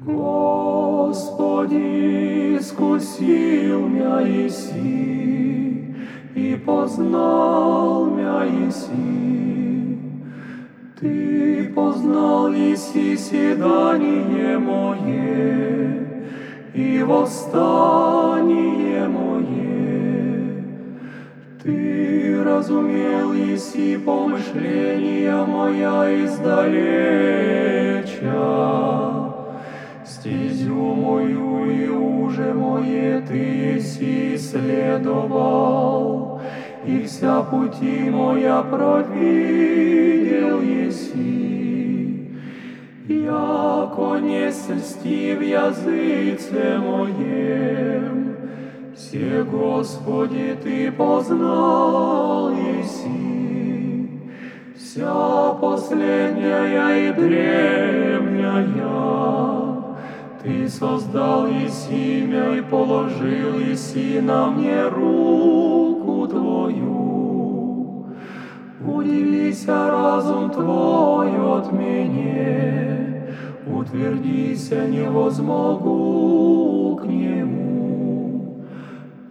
Господи, искусил мя Иси, и познал мя Иси. Ты познал Иси седание мое, и восстание мое. Ты разумел Иси помышления моя издалеча, и уже мое ты еси исследовал, и вся пути моя провидел еси. Яко не сельсти в языце моем, все, Господи, Ты познал еси. Вся последняя и древняя, ты создал Есимя и положил Еси на мне руку Твою. Удивися разум Твой от меня, утвердися не возмогу к Нему.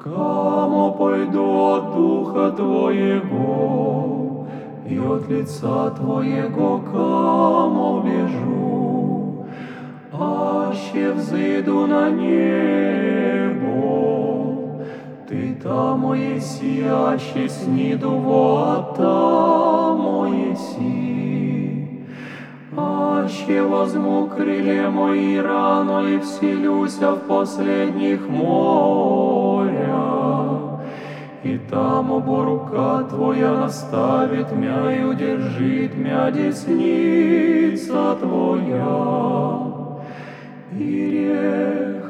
Кому пойду от Духа Твоего, и от лица Твоего кому бежу? Аще взыду на небо, Ты там еси, аще сниду вот там еси. Аще возьму крылья мои рано и вселюся в последних моря, и там оба рука Твоя наставит мя и удержит мя десница Твоя грех,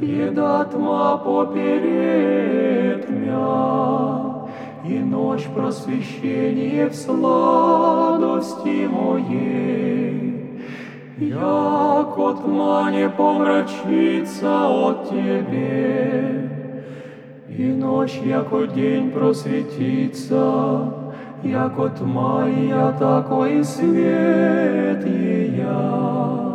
еда тьма поперед мя, и ночь просвещение в сладости моей. Яко тьма не помрачится от Тебе, и ночь, яко день просветится, яко тьма, и я такой свет я.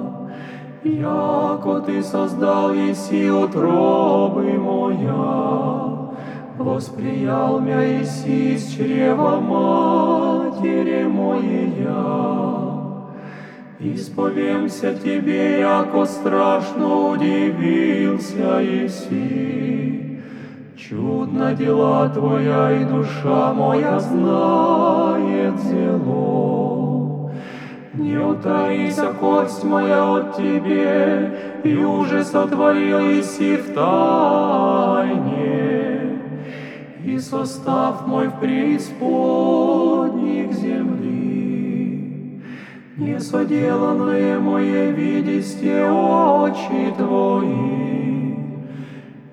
Яко Ты создал еси утробы моя, Восприял мя еси из чрева матери моя. Исповемся Тебе, яко страшно удивился еси. Чудно дела Твоя, и душа моя знает зело. Не утаися, кость моя от Тебе, и уже сотворилась и в тайне, и состав мой в преисподних земли. Не соделанное мое видисте очи Твои,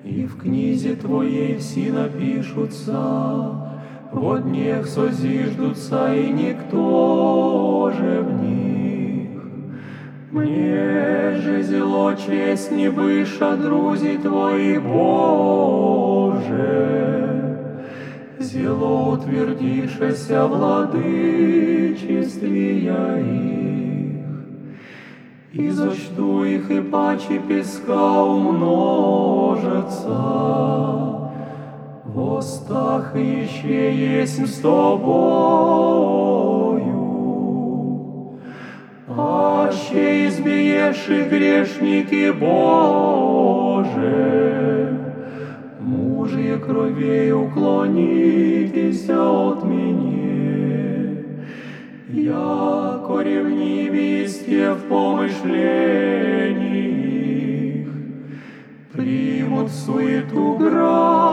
и в книзе Твоей все напишутся, во днях созиждутся, и никто же в них. Мне же зело честь не выше друзей Твои, Боже. Зело владычестве я их, и зачту их, и паче песка умножатся устах еще есть с тобою. Аще избиешь и грешники Боже, мужья кровей уклонитесь от меня. Я коревни везде в помышлении примут суету грады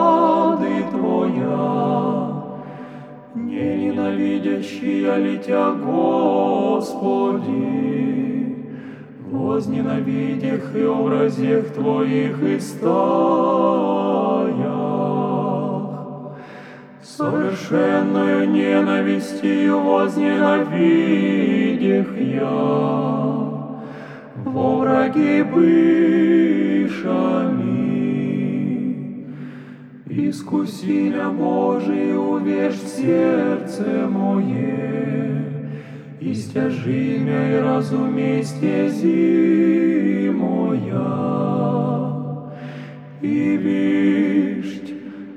не ненавидящие летя, Господи, возненавидях и образех Твоих и стаях. Совершенную ненавистью возненавидях я, во враги бывшами. Искусителя Божий увешь в сердце мое, И стяжи мя и разумей стези моя. И вишь,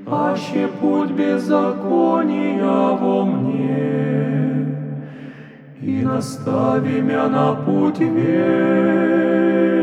аще путь беззакония во мне, И настави мя на путь верь.